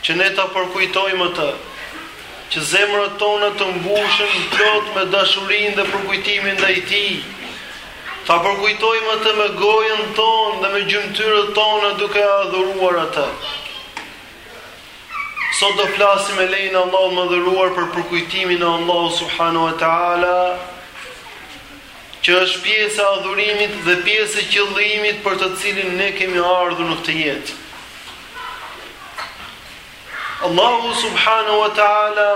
Që ne ta përkujtojmë atë, që zemrat tona të mbushen plot me dashurinë dhe përkujtimin ndaj tij. Ta përkujtojmë atë me gojën tonë dhe me gjymtyrët tona duke adhuruar atë. Sot do flasim me lejen e Allahut të madhëruar për përkujtimin e Allahut subhanahu wa ta'ala, që është pjesë e adhurimit dhe pjesë e qëllimit për të cilin ne kemi ardhur në këtë jetë. Allahu subhanahu wa taala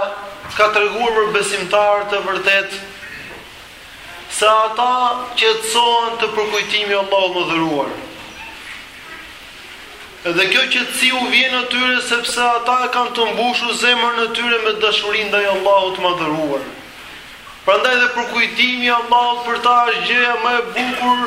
ka treguar për besimtarët e vërtetë se ata qetësohen te përkujtimi i Allahut të madhëruar. Edhe kjo qetësi u vjen atyre sepse ata kanë të mbushur zemrën e tyre me dashurinë ndaj Allahut të madhëruar. Prandaj dhe përkujtimi i Allahut për ta është gjëja më e bukur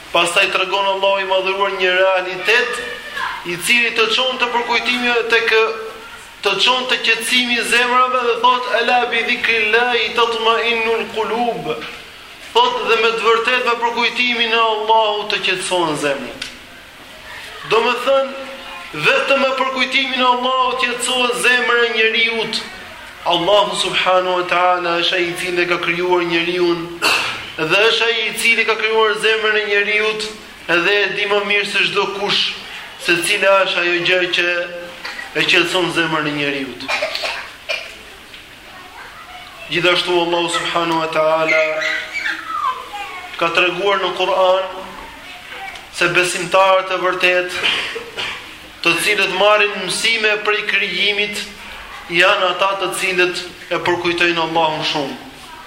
Pastaj tregon Allahu i Madhëruar një realitet, i cili të çon te përkujtimi, tek të çon te qetësimi i zemrave dhe thotë ala bi dhikrillahi tatma'innul qulub. Thotë dhe me të vërtetë me përkujtimin e Allahut qetësohen zemrat. Domethënë, vetëm me përkujtimin e Allahut qetësohet zemra e njeriu. Allahu subhanahu wa taala është ai i cili ka krijuar njeriun dhe është ai i cili ka krijuar zemrën e njeriut dhe e di më mirë se çdokush se cila është ajo gjë që e qetëson zemrën e njeriut. Gjithashtu Allahu subhanahu wa taala ka treguar në Kur'an se besimtarët e vërtetë, të cilët marrin mësime prej krijimit, janë ata të cilët e përkujtojnë Allahun shumë.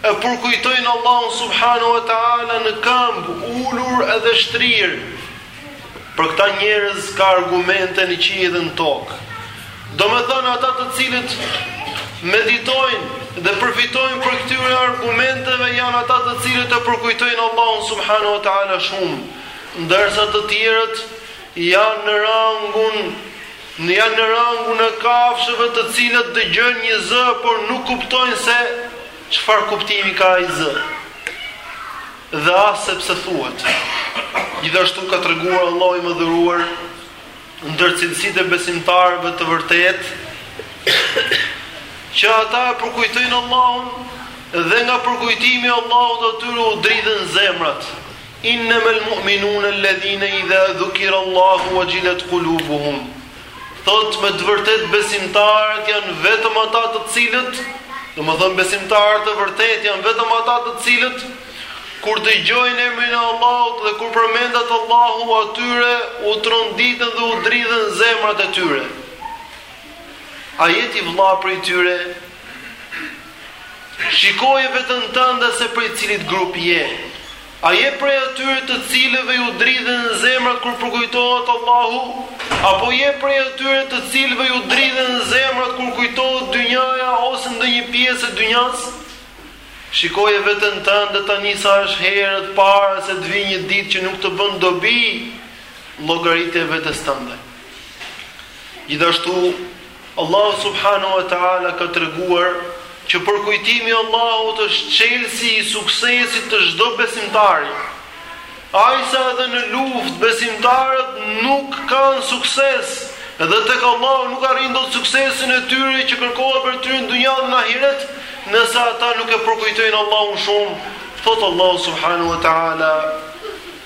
E përkujtojnë Allahun subhanahu wa ta'ala në këmbë, ulur edhe shtrirë. Për këta njerëz ka argumente në qiell dhe në tokë. Domethënë ata të cilët meditojnë dhe përfitojnë prej këtyre argumenteve janë ata të cilët e përkujtojnë Allahun subhanahu wa ta'ala shumë, ndërsa të tjerët janë në rangun Në janë në rangun e kafshëve të cilat dëgjojnë një zë por nuk kuptojnë se çfarë kuptimi ka ai zë dhe as se pse thuhet. Gjithashtu ka treguar Allahu i madhëruar ndër cilësitë e besimtarëve të vërtetë që ata e përkujtojnë Allahun dhe nga përkujtimi i Allahut atyre u dridhen zemrat. Innamal mu'minuna alladhina idha dhukira Allahu wajilat qulubuhum. Thotë me të vërtetë besimtarët janë vetëm ata të cilët, domethënë besimtarët e vërtetë janë vetëm ata të cilët kur dëgjojnë emrin e Allahut dhe kur përmendet Allahu atyre u tronditen dhe u dridhen zemrat e tyre. A je ti vëlla prej tyre? Shikoje veten tënde se prej cilit grupi je. A je prej atyre të cilëve ju dridhen zemrat kur përkujtohet Allahu, apo je prej atyre të cilëve ju dridhen zemrat kur kujtohet dynjaja ose ndonjë pjesë e dynjas? Shikoje veten tënde tani sa është herët para se të vijë një ditë që nuk të bën dobi llogaritja e vetes tënde. Gjithashtu Allahu subhanahu wa taala ka treguar që përkujtimi i Allahut është çelësi i suksesit të çdo besimtari. Aq sa edhe në luftë besimtarët nuk kanë sukses, edhe tek Allahu nuk arrijnë dot suksesin e tyre që kërkohet prej tyre në dynja dhe në ahiret, nëse ata nuk e përkujtojnë Allahun shumë. Thotë Allahu subhanahu wa taala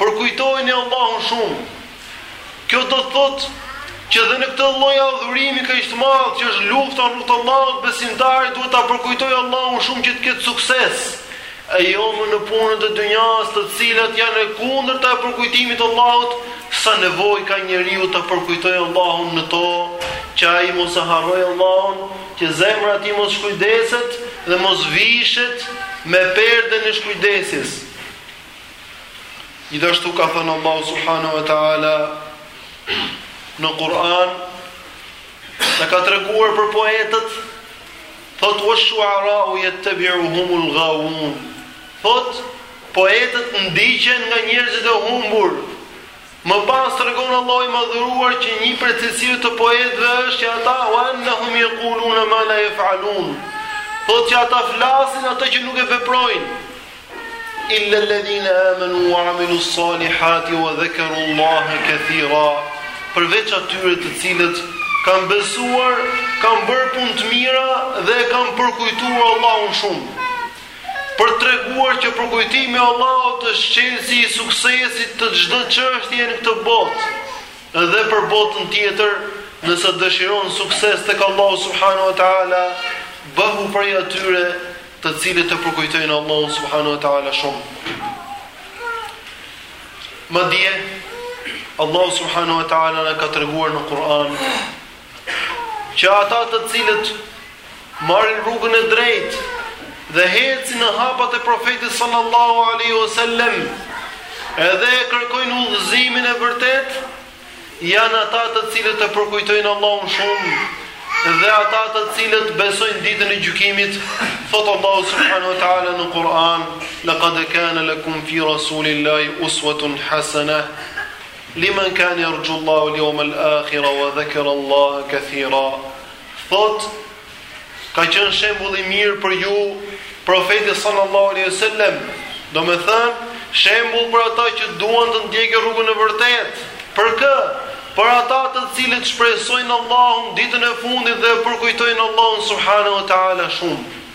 Përkujtojeni Allahun shumë. Kjo do të thotë që dhe në këtë lloj adhurimi kaq të madh që është lufta në rrugë të Allahut, besimtari duhet ta përkujtojë Allahun shumë që të ketë sukses. E jo më në punët e dynjas, të cilat janë e kundërta e përkujtimit të Allahut, sa nevojë ka njeriu ta përkujtojë Allahun në to, që ai mos e harrojë Allahun, që zemra e tij mos shkujdeset dhe mos vishet me perden e shkujdesjes. Gjithashtu ka thënë Allahu subhanahu wa taala në Kur'an na ka treguar për poetët thotë wash shu'arau yattabi'uhumul ghawun thotë poetët ndiqen nga njerëzit e humbur Më pas tregon Allahu i Madhëruar që një prej cilësive të poetëve është që ata wa annahum yaquluna ma la yafalun. Thotë që ata flasin atë që nuk e veprojnë. Illa alladhina amanu wa amilu salihati wa dhakaru Allaha kathira. Përveç atyre të cilët kanë besuar, kanë bërë punë të mira dhe kanë përkujtuar Allahun shumë. për të treguar që përkujtimi i Allahut është çelësi i suksesit të çdo çështjeje në këtë botë dhe për botën tjetër, nëse dëshiron sukses tek Allahu subhanahu wa taala, bëhu prej atyre të cilët e përkujtojnë Allahun subhanahu wa taala shumë. Madje Allahu subhanahu wa taala na ka treguar në Kur'an që ata të cilët marrin rrugën e drejtë dhe ecin në hapat e profetit sallallahu alaihi wasallam, edhe e kërkojnë udhëzimin e vërtet, janë ata të cilët e përkujtojnë Allahun shumë dhe ata të cilët besojnë ditën e gjykimit, thot Allahu subhanahu wa taala në Kur'an, laqad kana lakum fi rasulillahi uswatun hasana. Limen kane jerxhullahe uel jeumel akhira wa dhekera Allahe këthira. Thot, ka qenë shembull i mirë për ju, profeti sallallahu alaihi wasallam, domethënë, shembull për ata që duan të ndjekin rrugën e vërtet, për kë? Për ata të cilët shpresojnë Allahun ditën e fundit dhe përkujtojnë Allahun subhanahu wa taala shumë.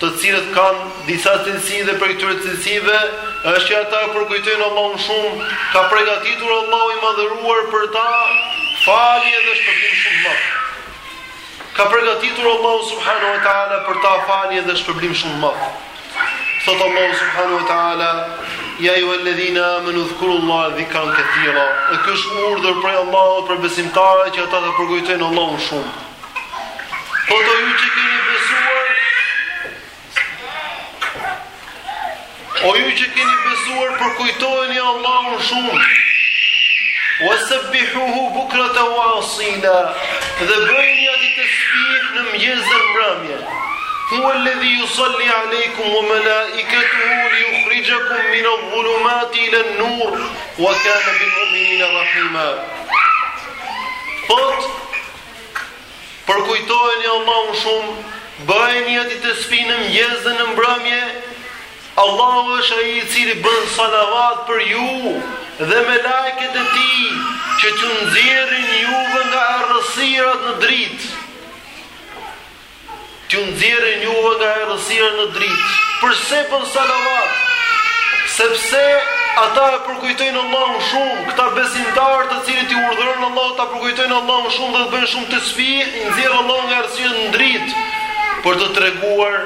të cilët kanë disa cilësi dhe prej këtyre cilësive është që ata e përkujtojnë Allahun shumë, ka pregatitur Allahu i madhëruar për ta falje dhe shpërblim shumë të madh. Ka pregatitur Allahu subhanahu wa taala për ta falje dhe shpërblim shumë të madh. Thot Allahu subhanahu wa taala Ja ejuhel ledhine amenu dhkurullahe dhikran kethira. E ky është urdhër prej Allahut për besimtarët që ata ta përkujtojnë Allahun shumë Thotë o ju që keni besuar O ju që keni besuar përkujtojeni Allahun shumë Ue sebihuhu bukraten ue asila Dhe bëjini atij tesbih në mëngjes dhe mbrëmje Huel ledhi jusalli alejkum Ue melaiketuhu li jukhrixhekum Minedh dhulumati ilen nur Ue kane bil muminina rahima Thot Përkujtojeni Allahun shumë, bëjini atij tesbih në mëngjes dhe në mbrëmje. Allahu është ai i cili bën salavat për ju dhe melaiket e tij që t'ju nxjerrin juve nga errësirat në dritë. T'ju nxjerrin juve nga errësira në dritë. Përse bën salavat? Sepse ata e përkujtojnë Allahun shumë, këta besimtarë të cilët i urdhëron Allahu ta përkujtojnë Allahun shumë dhe të bëjnë shumë tesbih, i nxjerr Allahu nga errësira në dritë për të treguar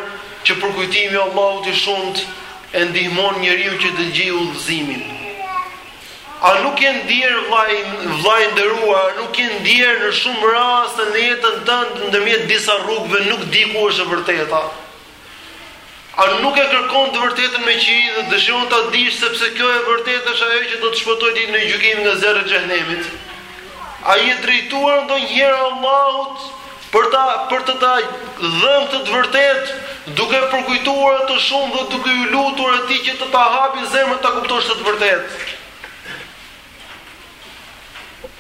që përkujtimi i Allahut i shumtë e ndihmon njeriun që të gjejë udhëzimin. A nuk je ndier vlla i, vlla i nderuar, a nuk je ndier në shumë raste në jetën tënde ndërmjet disa rrugëve nuk di ku është e vërteta? A nuk e kërkon të vërtetën me qi dhe dëshiron ta dish sepse kjo e vërtetë është ajo që do të shpëtojë ditën e gjykimit nga zjarri i xhehenemit? A i je drejtuar ndonjëherë Allahut Për ta për të ta dhënë këtë të vërtetë, duke përkujtuar atë shumë dhe duke ju lutur atij që të ta hapi zemrën ta kuptosh këtë të vërtetë.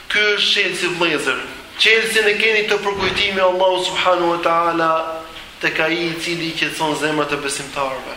Ky është çelësi vëllëzër. Çelësin e keni te përkujtimi i Allahut subhanahu wa taala tek ai i cili i qetëson zemrat e besimtarëve.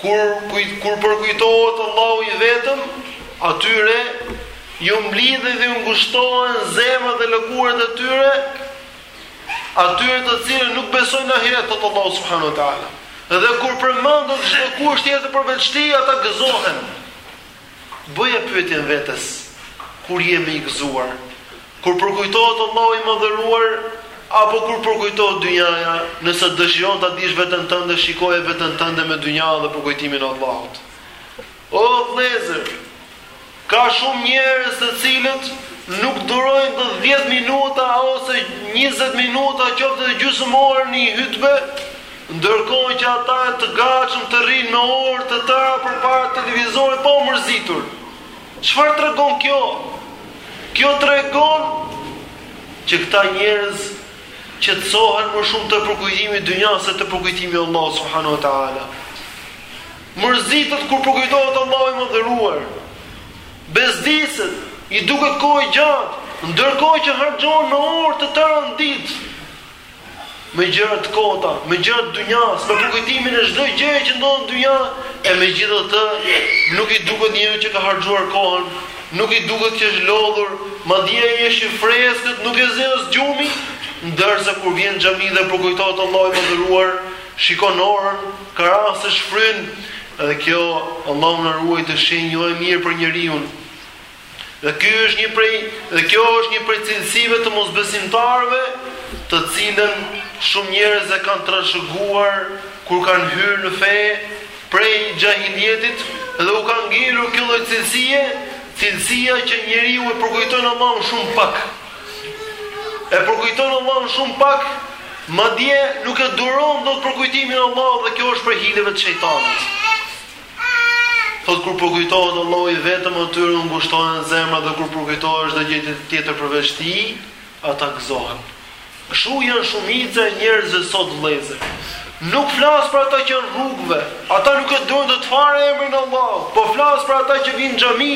Kur kur përkujtohet Allahu i vetëm, atyre ju mblidhen dhe ju ngushtohen zemrat dhe lëkurët e tyre, atyre të cilët nuk besojnë në ahiret, thotë Allahu subhanahu wa taala. Dhe kur përmendet çdokush tjetër përveç tij, ata gëzohen. Bëja pyetjen vetes, kur je më i gëzuar? Kur përkujtohet Allahu i Madhëruar apo kur përkujtohet dynjaja? Nëse dëshiron ta dish veten tënde, shikoje veten tënde me dynja dhe përkujtimin e Allahut. O vëllezër, ka shumë njerëz të cilët nuk durojnë dot 10 minuta ose 20 minuta qoftë edhe gjysmë orë në hutbë Ndërkohë që ata janë të gatshëm të rrinë me orë të tëra përpara televizorit pa u mërzitur. Çfarë tregon kjo? Kjo tregon që këta njerëz qetësohen më shumë te përkujtimi i dynjas se te përkujtimi i Allahut subhanahu wa taala. Mërzitet kur përkujtohet Allahu i Madhëruar. Bezdiset, i duket kohë e gjatë, ndërkohë që harxhon me orë të tëra në ditë. me gjëra të kota, me gjëra të dynjas, me përkujtimin e çdo gjëje që ndodh në dynja, e megjithatë nuk i duket njeriut që ka harxhuar kohën, nuk i duket që është lodhur, madje ai është i freskët, nuk e zë as gjumi, ndërsa kur vjen në xhami dhe përkujtohet Allahu i Madhëruar, shikon orën, ka raste shfryn, edhe kjo Allahu na ruajt është shenjë jo e mirë për njeriun. Dhe ky është një prej dhe kjo është një prej cilësive të mosbesimtarëve, të cilën shumë njerëz e kanë trashëguar kur kanë hyrë në fe prej xhahiljetit dhe u ka ngelur kjo lloj cilësie, cilësia që njeriu e përkujton Allahun shumë pak. E përkujton Allahun shumë pak, madje nuk e duron dot përkujtimin e Allahut dhe kjo është prej hileve të shejtanit. Thotë kur përkujtohet Allahu i vetëm atyre u ngushtohen zemrat dhe kur përkujtohet çdo gjë tjetër përveç tij, ata gëzohen. Kështu janë shumica e njerëzve sot vëllezër. Nuk flas për ata që janë rrugëve, ata nuk e durojnë dot fare emrin e Allahut, po flas për ata që vijnë në xhami.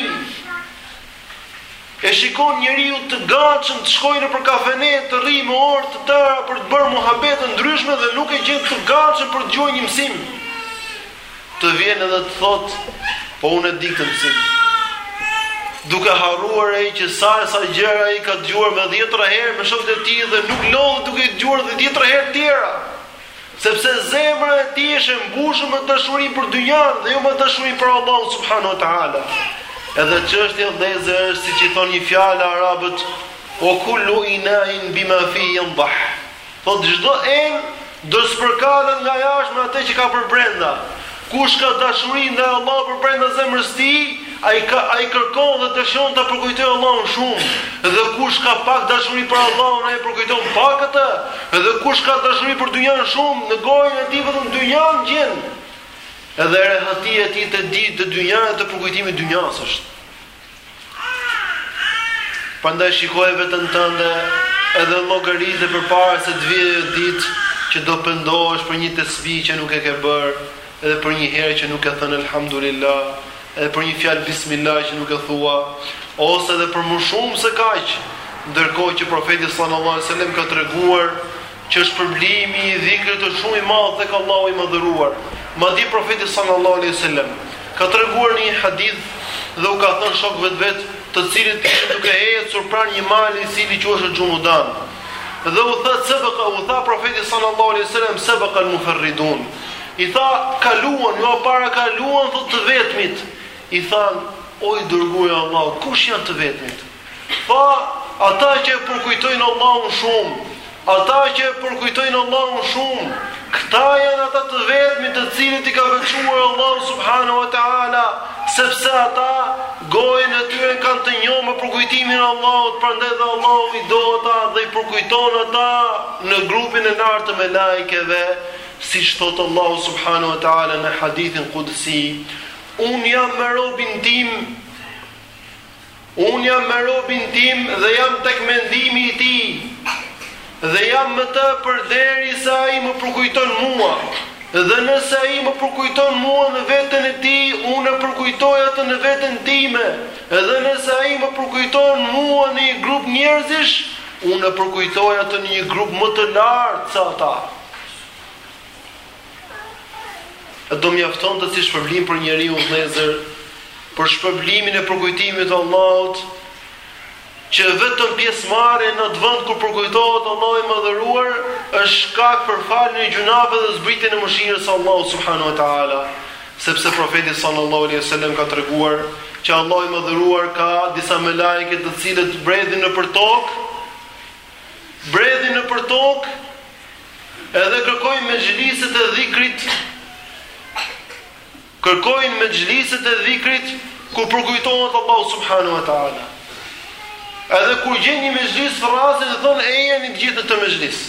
E shikon njeriu të gatshëm të shkojë nëpër kafene, të rrijë me orë të tëra për të bërë muhabete të ndryshme dhe nuk e gjen të gatshëm për të dëgjuar një mësim. Të vjen edhe të thotë, po unë e di këtë mësim. Duke harruar ai që sa e sa gjëra ai ka dëgjuar me dhjetëra herë me shokët e tij dhe nuk lodhet duke i dëgjuar dhe dhjetëra herë tjera. Sepse zemra e tij është e mbushur me dashuri për dynjan dhe jo me dashuri për Allahun subhanahu wa taala. Edhe çështja vëllëzë është siç e thonë një fjalë arabët, "O kullu inain bima fihi yandah." Po çdo enë do të spërkalet nga jashtë me atë që ka përbrenda. Kush ka dashuri ndaj Allahut përbrenda zemrës së tij, ai ka ai kërkon dhe dëshiron ta përkujtojë Allahun shumë, dhe kush ka pak dashuri për Allahun, ai e përkujton pak atë, dhe kush ka dashuri për dynjanë shumë, në gojën e tij vetëm dynjanë gjen. Edhe rehatia e tij te dy, te dynjaja e te përkujtimi i dynjasë është. Prandaj shikoje veten tënde edhe llogarite përpara se të vijë ajo ditë që do pendohesh për një tesbih që nuk e ke bërë, edhe për një herë që nuk ke thënë elhamdulillah, edhe për një fjalë bismillah që nuk e thua, ose edhe për më shumë se kaq, ndërkohë që profeti sallallahu alejhi ue sellem ka treguar Që shpërblimi i dhikrit është shumë i madh tek Allahu i Madhëruar. Madje Profeti sallallahu alejhi ue sellem ka treguar në një hadith dhe u ka thënë shokëve të vet, të cilët ishin duke ecur pranë një mali i cili quhej Xhumudan. Dhe u tha sebeka u tha Profeti sallallahu alejhi ue sellem sebeka al-mufarridun. I tha, kaluan, jua parakaluan thotë të vetmit. I thanë, o i dërguar i Allahut, kush janë të vetmit? Tha ata që e përkujtojnë Allahun shumë, ata që e përkujtojnë Allahun shumë, këta janë ata të vetmit të cilët i ka veçuar Allahu subhanahu wa taala, sepse ata gojën e tyre e kanë të njomë me përkujtimin e Allahut, prandaj dhe Allahu i do ata dhe i përkujton ata në grupin e lartë të melajkeve, siç thotë Allahu subhanahu wa taala në hadithin kudsi, unë jam me robin tim Unë jam me robin tim dhe jam tek mendimi i tij dhe jam me të përderisa ai më përkujton mua. Dhe nëse ai më përkujton mua në veten e tij, unë e përkujtoj atë në veten time. Dhe nëse ai më përkujton mua në një grup njerëzish, unë e përkujtoj atë në një grup më të lartë se ata. Do mjaftonte si shpërblim për njeriun vëllezër, për shpërblimin e përkujtimit të Allahut, që vetëm pjesëmarrja në atë vend ku përkujtohet Allahu i madhëruar, është shkak për faljen e gjynaheve dhe zbritjen e mëshirës së Allahut subhanahu wa taala. Sepse profeti sallallahu alaihi wasallam ka treguar, që Allahu i madhëruar ka disa melaike të cilët bredhin nëpër tokë, bredhin nëpër tokë edhe kërkojnë mexhliset e dhikrit kërkojnë mexhliset e dhikrit ku përkujtohet Allahu subhanahu wa taala Edhe kur gjejnë një mexhlis thërrasin dhe thonë ejani të gjithë në këtë mexhlis.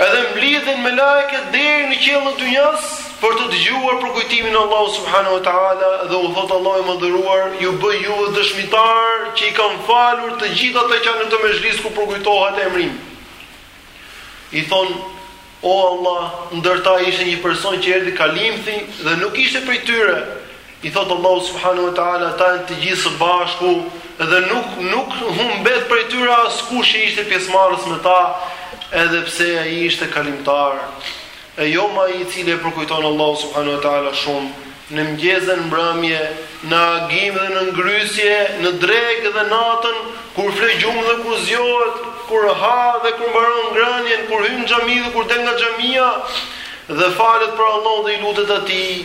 Edhe mblidhen melaiket deri në qiellin e dynjasë për të dëgjuar përkujtimin e Allahut subhanahu wa taala dhe u thotë Allahu i madhëruar ju bëj juve dëshmitarë që i kam falur të gjithë ata që janë në atë mexhlis ku përkujtohet emri im. I thonë O Allah, ndër ta ishte një person që erdhi kalimthi dhe nuk ishte prej tyre, U thotë Allahu subhanahu wa taala ata janë të gjithë së bashku dhe nuk nuk humbet prej tyre askush që ishte pjesëmarrës me ta, edhe pse ai ishte kalimtar. E jo më ai i cili e përkujton Allahu subhanahu wa taala shumë në mëngjes dhe në mbrëmje, në agim dhe në ngrysje, në drekë dhe natën, kur fle gjumë dhe kur zgjohet, kur ha dhe kur mbaron ngrënien, kur hyn në xhami dhe kur del nga xhamia dhe falet për Allahun dhe i lutet atij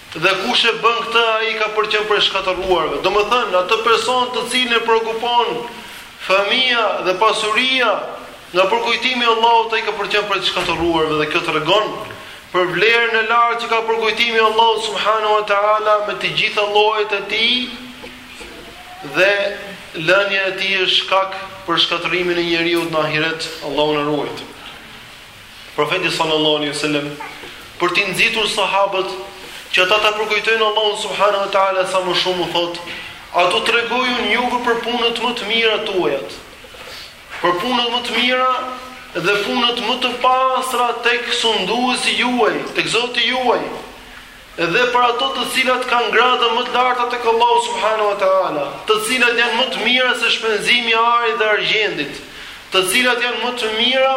Dhe kush e bën këtë ai ka për të qenë prej të shkatërruarve, domethënë atë person të cilin e preokupon fëmija dhe pasuria nga përkujtimi i Allahut ai ka për të qenë prej të shkatërruarve dhe kjo tregon për vlerën e lartë që ka përkujtimi i Allahut subhanahu wa taala me të gjitha llojet e tij dhe lënia e tij është shkak për shkatërrimin e njeriut në ahiret Allahu na ruajttë. Profeti sallallahu alaihi wasallam për t'i nxitur sahabët që ata ta përkujtojnë Allahun subhanahu wa taala sa më shumë u thotë, "A t'u tregoj unë juve për punët më të mira tuajat, për punët më të mira dhe punët më të pastra tek sunduesi juaj, tek Zoti juaj." Dhe për ato të cilat kanë gradë më të larta tek Allahu subhanahu wa taala, të cilat janë më të mira se shpenzimi i arit dhe argjendit, të cilat janë më të mira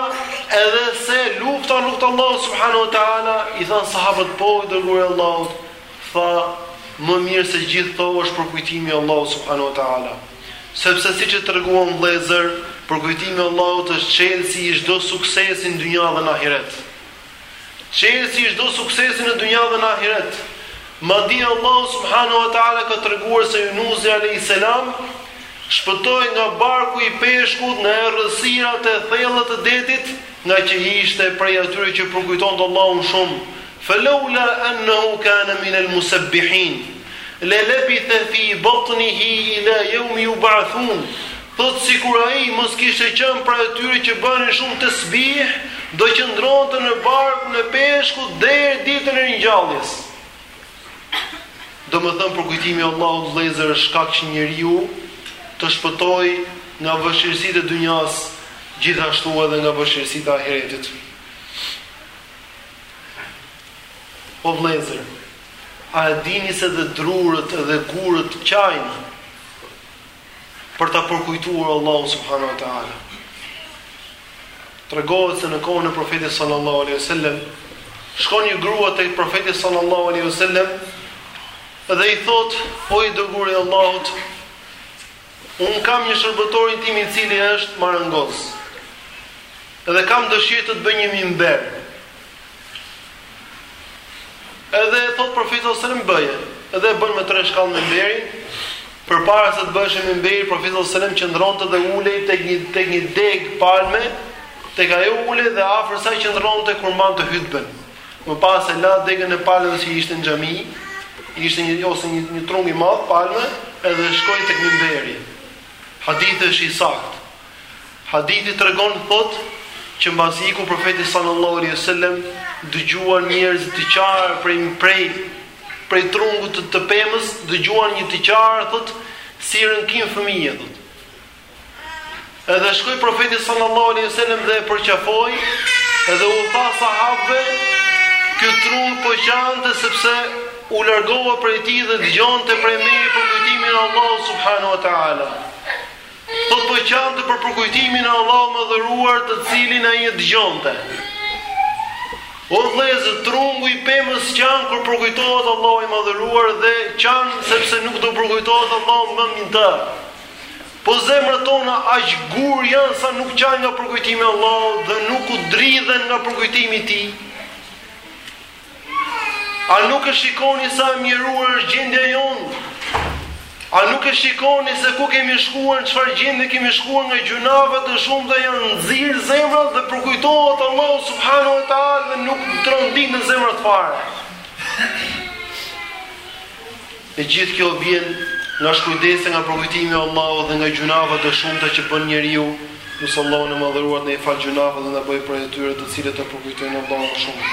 edhe se lufta në rrugë të Allahut subhanahu wa taala, i thanë sahabët po i dërguar i Allahut, tha më mirë se gjithë këto është përkujtimi i Allahut subhanahu wa taala. Sepse siç e treguam vëllezër, përkujtimi i Allahut është çelësi i çdo suksesi në dynja dhe në ahiret. Çelësi i çdo suksesi në dynja dhe në ahiret. Madje Allahu subhanahu wa taala ka treguar se Yunusi alayhis salam shpëtoi nga barku i peshkut nga errësirat e thella të detit, ngaqë ishte prej atyre që përkujtonte Allahun shumë. Falaula annahu kana min al-musabbihin la labitha fi batnihi ila yawmi yub'athun. Thotë sikur ai mos kishte qenë prej atyre që bënin shumë tesbih, do qëndronte në barkun e peshkut deri ditën e ringjalljes. Domethënë përkujtimi i Allahut vëllezër është shkak që njeriu të shpëtojë nga vështirësitë e dynjas, gjithashtu edhe nga vështirësitë e ahiretit. O vëllezër, a e dini se edhe drurët edhe gurët qajnë? për ta përkujtuar Allahun subhanahu wa taala. Tregohet se në kohën e Profetit sallallahu alaihi wasallam shkon një grua tek Profeti sallallahu alaihi wasallam dhe i thotë: "O i dërguari i Allahut, unë kam një shërbëtorin tim i cili është marangoz. Dhe kam dëshirë të të bëj një minber, Edhe thotë profeti sallallahu alajhi wasallam bëje, edhe e bën me tre shkallë minberin, përpara se të bëheshe minberi profeti sallallahu alajhi wasallam qëndronte dhe ulej tek një tek një degë palme, tek ajo ulej dhe afër saj qëndronte kur mbante hutben. Më pas e la degën e palmës që ishte në xhami, ishte një ose një një trung i madh palme, edhe shkoi tek minberi. Hadithi është i saktë. Hadithi tregon thotë që mbasi iku profeti sallallahu alaihi wasallam dëgjuan njerëzit të qarë prej prej prej trungut të, të pemës dëgjuan një të qarë thotë si rënkim fëmijë thotë Edhe shkoi profeti sallallahu alaihi wasallam dhe e përqafoi, edhe u tha sahabëve, "Ky trung po qante sepse u largova prej tij dhe dëgjonte prej meje përkujtimin e Allahut subhanahu wa taala." Thotë po qante për përkujtimin e Allahut madhëruar të cilin ai e dëgjonte. O vëllezër, trungu i pemës qan kur përkujtohet Allahu i madhëruar dhe qan sepse nuk do përkujtohet Allahu më mbi të. Po zemrat tona aq gur janë sa nuk qajnë nga përkujtimi i Allahut dhe nuk u dridhen nga përkujtimi i tij. A nuk e shikoni sa e mjeruar është gjendja jonë? A nuk e shikoni se ku kemi shkuar, në çfarë gjendje kemi shkuar nga gjynahet e shumta janë nxirë zemrat dhe përkujtohet Allahu subhanahu wa taala dhe nuk tronditen zemrat fare. E gjithë kjo vjen nga shkujdesja nga përkujtimi i Allahut dhe nga gjynahet e shumta që bën njeriu, lus Allahun e Madhëruar të na i falë gjynahet dhe na bëjë prej atyre të cilët e përkujtojnë Allahun më shumë.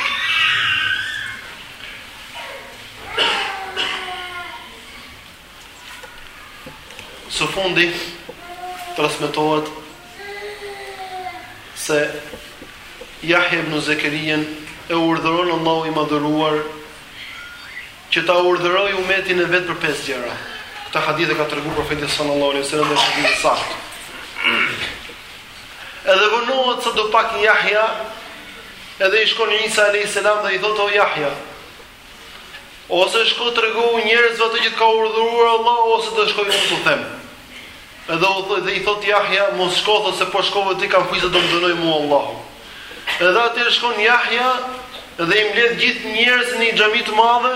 Së fundi transmetohet se Yahya ibn Zekerijan e urdhëron Allahu i Madhëruar Që ta urdhërojë umetin e vet për pesë gjëra. Këtë hadith e ka treguar profeti sallallahu alaihi wasallam në hadithin e saktë. Edhe vonohet sadopak Yahya, edhe i shkon Isa alayhi salam dhe i thotë o Yahya. Ose shko tregoju njerëzve atë që të ka urdhëruar Allahu ose do shkoj unë t'u them. Edhe dhe i thotë Jahja, mos shko thotë se po shkove ti kam frikë se do më dënojë mua Allahu. Edhe atëherë shkon Jahja dhe i mbledh gjithë njerëzit në një xhami të madhe,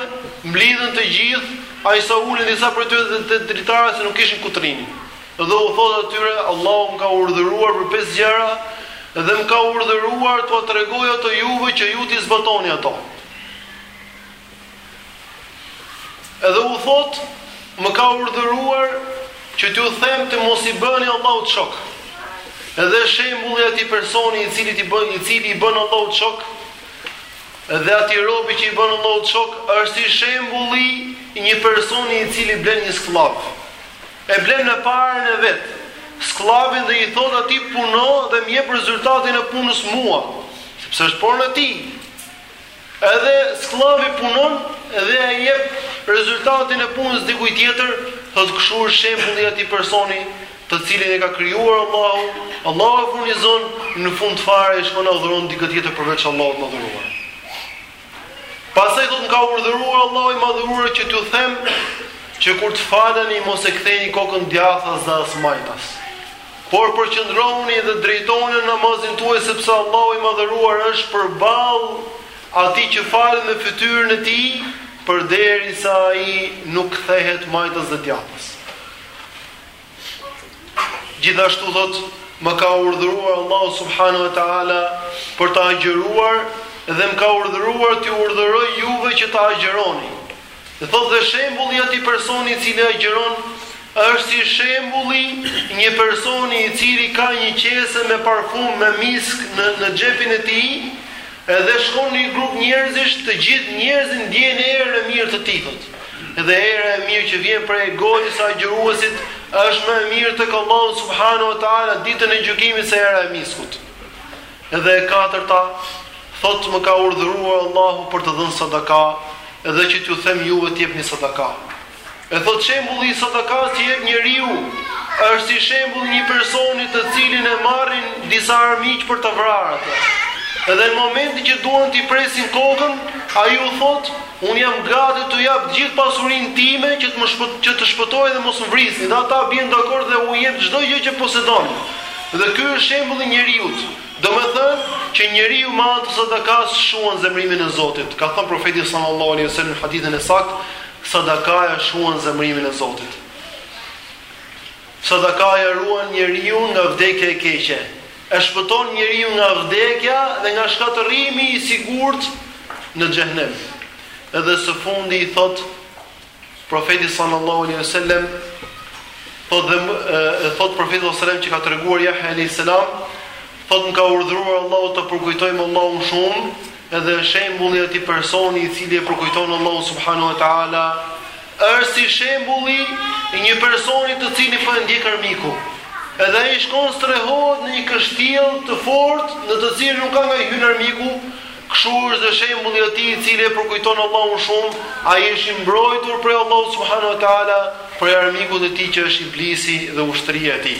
mblidhen të gjithë, aq sa ulen disa prej tyre te dritaret se nuk kishin ku të rrinin. Edhe u thotë atyre, Allahu më ka urdhëruar për pesë gjëra dhe më ka urdhëruar t'ua tregoj ato juve që ju t'i zbatoni ato. Edhe u thotë, më ka urdhëruar që t'ju them të mos i bëni Allahut shok. Edhe shembulli i atij personi i cili i bën i cili i bën Allahut shok, edhe atij robi që i bën Allahut shok, është si shembulli i një personi i cili blen një skllav. E blen me paren e vet. Skllavin dhe i thotë atij puno dhe më jep rezultatin e punës mua, sepse është pronë e tij. Edhe skllavi punon dhe ia jep rezultatin e punës dikujt tjetër, thotë kështu është shembulli i atij personi të cilin e ka krijuar Allahu, Allahu e furnizon, në fund fare ai shkon e adhuron dikë tjetër përveç Allahut të Madhëruar. Pastaj thotë më ka urdhëruar Allahu i Madhëruar që t'ju them që kur të faleni mos e ktheni kokën djathtas dhe as majtas. Por përqendrohuni dhe drejtohuni në namazin tuaj sepse Allahu i madhëruar është përballë atij që falet me fytyrën e tij, përderisa ai nuk kthehet majtas dhe djathtas. Gjithashtu thotë, më ka urdhëruar Allahu subhanahu wa taala për të agjëruar dhe më ka urdhëruar t'ju urdhëroj juve që të agjëroni. Dhe thotë dhe shembulli i atij personi i cili agjëron është si shembulli i një personi i cili ka një qese me parfum me misk në në xhepin e tij, edhe shkon në një grup njerëzish, të gjithë njerëzit ndiejnë erën e mirë të tij thotë. Edhe era e mirë që vjen prej gojës së agjëruesit është më e mirë tek Allahu subhanahu wa taala ditën e gjykimit se era e miskut. Edhe e katërta, thotë më ka urdhëruar Allahu për të dhënë sadaka edhe që t'ju them juve të jepni sadaka. E thotë shembulli i sadakas që jep njeriu është si shembulli një personi të cilin e marrin disa armiq për ta vrarë atë. Edhe në momentin që duan t'i presin kokën, ai u thotë Unë jam gati t'u jap gjithë pasurinë time që të më shpë, që të shpëtoj dhe mos më vrisni. Dhe ata bien dakord dhe u jep çdo gjë që posedon. Dhe ky është shembulli i njeriut. Domethënë që njeriu me anë të sadakas shuan zemërimin e Zotit. Ka thënë profeti sallallahu alaihi wasallam në hadithin e saktë, sadakaja shuan zemërimin e Zotit. Sadakaja ruan njeriun nga vdekja e keqe. E shpëton njeriun nga vdekja dhe nga shkatërrimi i sigurt në xhehnem. Edhe së fundi i thot Profeti sallallahu alaihi wasallam thot dhe e thot Profeti sallallahu alaihi wasallam që ka treguar Yahya alaihi salam thot më ka urdhëruar Allahu ta përkujtojmë Allahun shumë edhe shembulli i atij personi i cili e përkujton Allahun subhanahu wa taala Është si shembulli i një personi të cilin po e ndjek armiku. Edhe ai shkon strehohet në një kështjellë të fortë në të cilën nuk ka nga i hyn armiku, Kështu është dhe shembulli i atij i cili e përkujton Allahun shumë, ai është i mbrojtur prej Allahut subhanahu wa taala, prej armikut të tij që është iblisi dhe ushtria e tij.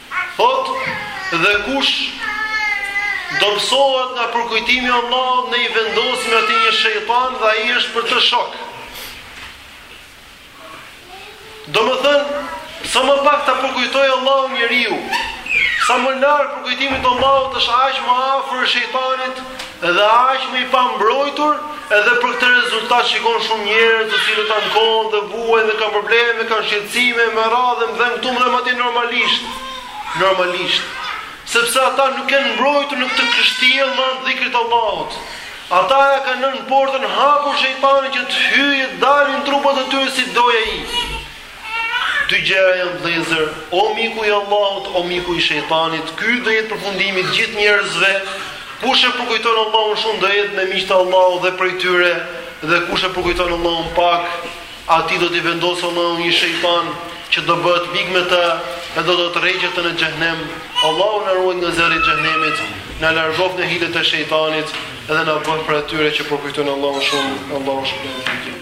Thotë, dhe kush dobësohet nga përkujtimi i Allahut ne i vendosim atij një shejtan dhe ai është për të shok. Domethënë, sa më pak ta përkujtojë Allahun njeriu, sa më larg përkujtimit Allahut është aq më afër shejtanit, Edhe aq më i pambrojtur, edhe për këtë rezultat shikon shumë njerëz të cilët ankohen dhe vuajnë dhe kanë probleme, kanë shqetësime me radhë dhe them thuaj ti normalisht. Normalisht. Sepse ata nuk janë mbrojtur në këtë kështjellë me anë dhikrit të Allahut. Ata ia kanë lënë portën hapur shejtanit që të hyjë të dalë në trupat e tyre si të dojë ai. Dy gjëra janë vëllezër, o miku i Allahut, o miku i shejtanit, ky do jetë përfundimi i gjithë njerëzve. Kush e përkujton Allahun shumë do jetë me miqtë e Allahut dhe prej tyre, dhe kush e përkujton Allahun pak, atij do t'i vendosë Allahu një shejtan që do bëhet mik me të dhe do ta tërheqë atë në xhehnem. Allahu na ruajtë nga zjarri i xhehnemit, na largoftë nga hilet e shejtanit dhe na bëftë prej atyre që përkujtojnë Allahun shumë. Allahu subhanahu.